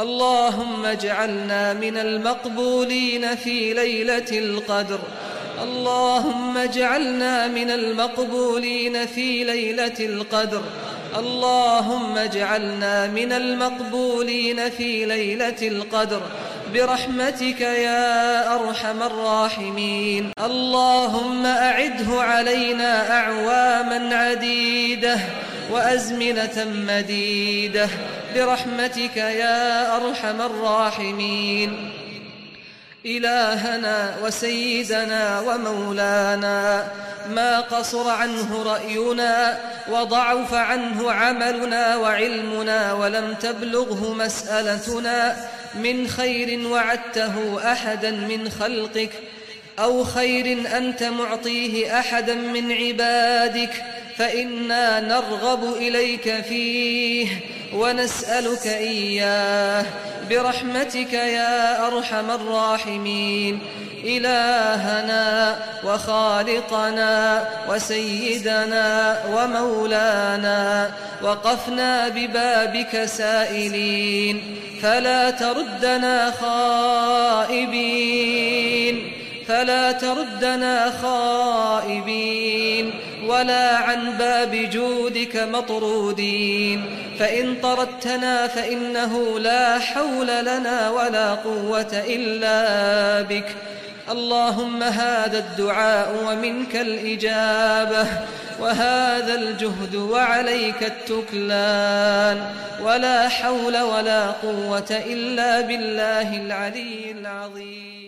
اللهم اجعلنا من المقبولين في ليلة القدر. اللهم اجعلنا من المقبولين في ليلة القدر. اللهم اجعلنا من المقبولين في ليلة القدر. برحمتك يا أرحم الراحمين. اللهم أعده علينا أعواما عديدة. وأزمنة مديدة. برحمتك يا أرحم الراحمين. إلهنا وسيدنا ومولانا ما قصر عنه رأينا وضعف عنه عملنا وعلمنا ولم تبلغه مسألتنا. من خير وعدته أحدا من خلقك أو خير أنت معطيه أحدا من عبادك. فإنا نرغب إليك فيه ونسألك إياه. برحمتك يا أرحم الراحمين. إلهنا وخالقنا وسيدنا ومولانا وقفنا ببابك سائلين. فلا تردنا خائبين. فلا تردنا خائبين. ولا عن باب جودك مطرودين. فإن طردتنا فإنه لا حول لنا ولا قوة إلا بك. اللهم هذا الدعاء ومنك الإجابة وهذا الجهد وعليك التكلان. ولا حول ولا قوة إلا بالله العلي العظيم.